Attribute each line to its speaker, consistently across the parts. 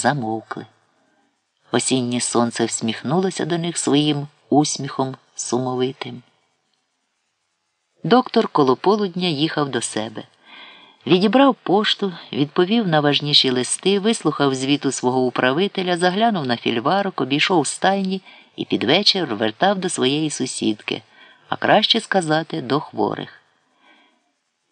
Speaker 1: замовкли. Осіннє сонце всміхнулося до них своїм усміхом сумовитим. Доктор коло полудня їхав до себе. Відібрав пошту, відповів на важніші листи, вислухав звіту свого управителя, заглянув на фільварок, обійшов стайні і під вечір вертав до своєї сусідки, а краще сказати, до хворих.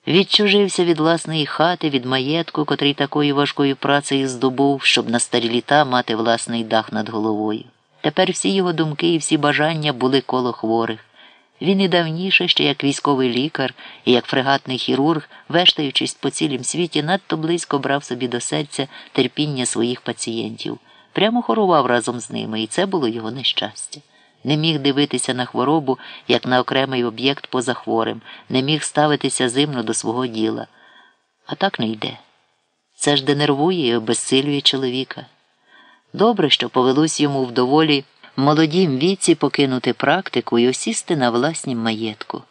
Speaker 1: Відчужився від власної хати, від маєтку, котрий такою важкою працею здобув, щоб на старі літа мати власний дах над головою. Тепер всі його думки і всі бажання були коло хворих. Він і давніше, ще як військовий лікар і як фрегатний хірург, вештаючись по цілім світі, надто близько брав собі до серця терпіння своїх пацієнтів, прямо хорував разом з ними, і це було його нещастя. Не міг дивитися на хворобу, як на окремий об'єкт поза хворим, не міг ставитися зимно до свого діла. А так не йде. Це ж денервує і обезсилює чоловіка. Добре, що повелось йому в доволі молодім віці покинути практику і осісти на власнім маєтку.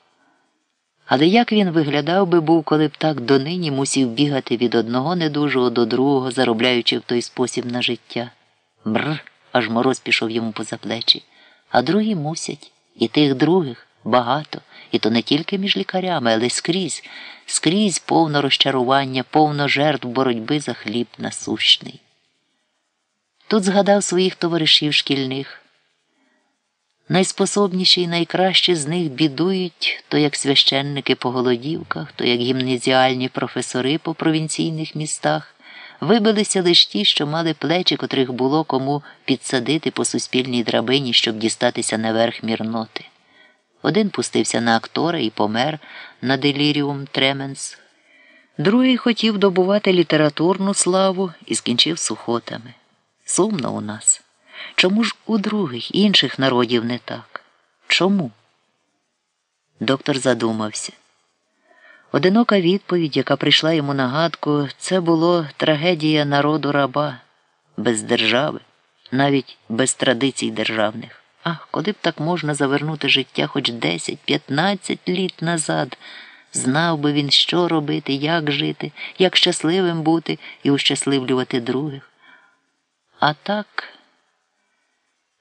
Speaker 1: Але як він виглядав би був, коли б так донині мусів бігати від одного недужого до другого, заробляючи в той спосіб на життя? Бр, аж мороз пішов йому поза плечі. А другі мусять, і тих других багато, і то не тільки між лікарями, але скрізь, скрізь повно розчарування, повно жертв боротьби за хліб насущний. Тут згадав своїх товаришів шкільних. Найспособніші і найкращі з них бідують то як священники по голодівках, то як гімназіальні професори по провінційних містах. Вибилися лиш ті, що мали плечі, котрих було кому підсадити по суспільній драбині, щоб дістатися наверх мірноти. Один пустився на актора і помер на деліріум Тременс, другий хотів добувати літературну славу і скінчив сухотами. Сумно у нас. Чому ж у других інших народів не так? Чому? Доктор задумався. Одинока відповідь, яка прийшла йому на гадку, це було трагедія народу раба, без держави, навіть без традицій державних. Ах, коли б так можна завернути життя хоч 10-15 літ назад, знав би він, що робити, як жити, як щасливим бути і ущасливлювати других. А так,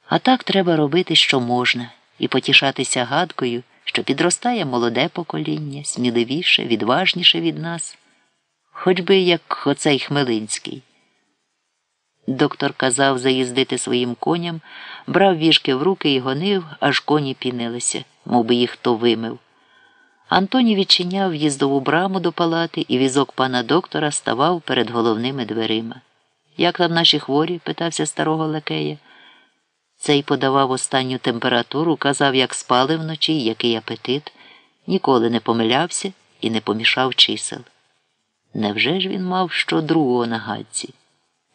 Speaker 1: а так треба робити, що можна, і потішатися гадкою що підростає молоде покоління, сміливіше, відважніше від нас, хоч би як оцей Хмелинський. Доктор казав заїздити своїм коням, брав віжки в руки і гонив, аж коні пінилися, мов би їх хто вимив. Антоні відчиняв в'їздову браму до палати, і візок пана доктора ставав перед головними дверима. Як там наші хворі? питався старого лакея. Цей подавав останню температуру, казав, як спали вночі, який апетит, ніколи не помилявся і не помішав чисел. Невже ж він мав що другого на гадці?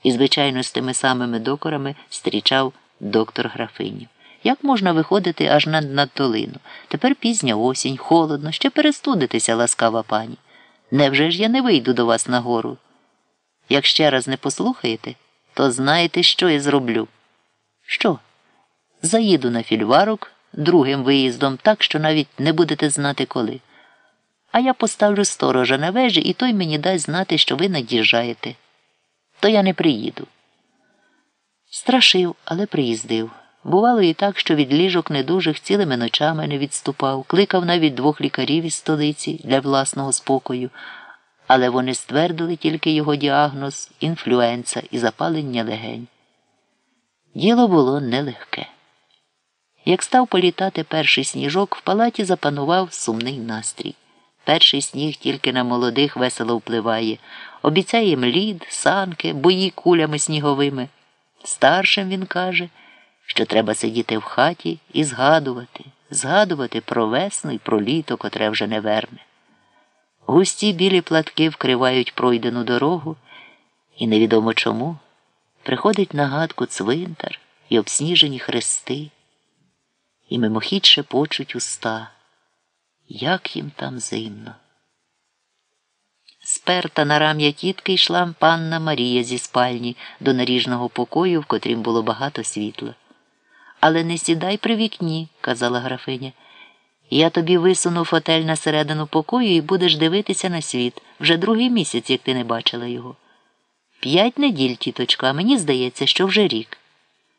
Speaker 1: І, звичайно, з тими самими докорами зустрічав доктор графиню. Як можна виходити аж над, над долину? Тепер пізня осінь, холодно, ще перестудитися, ласкава пані. Невже ж я не вийду до вас нагору? Як ще раз не послухаєте, то знаєте, що я зроблю. Що? Заїду на фільварок другим виїздом, так що навіть не будете знати коли. А я поставлю сторожа на вежі, і той мені дасть знати, що ви над'їжджаєте. То я не приїду. Страшив, але приїздив. Бувало і так, що від ліжок недужих цілими ночами не відступав, кликав навіть двох лікарів із столиці для власного спокою, але вони ствердили тільки його діагноз інфлюенса і запалення легень. Діло було нелегке. Як став політати перший сніжок, в палаті запанував сумний настрій. Перший сніг тільки на молодих весело впливає, обіцяє їм лід, санки, бої кулями сніговими. Старшим він каже, що треба сидіти в хаті і згадувати, згадувати про весну і про літо, котре вже не верне. Густі білі платки вкривають пройдену дорогу, і невідомо чому приходить на гадку цвинтар і обсніжені хрести і мимохідь шепочуть уста, як їм там зимно. Сперта на рам'я тітки йшла панна Марія зі спальні до наріжного покою, в котрім було багато світла. Але не сідай при вікні, казала графиня. Я тобі висуну фотель на середину покою і будеш дивитися на світ вже другий місяць, як ти не бачила його. П'ять неділь, тіточка, мені здається, що вже рік.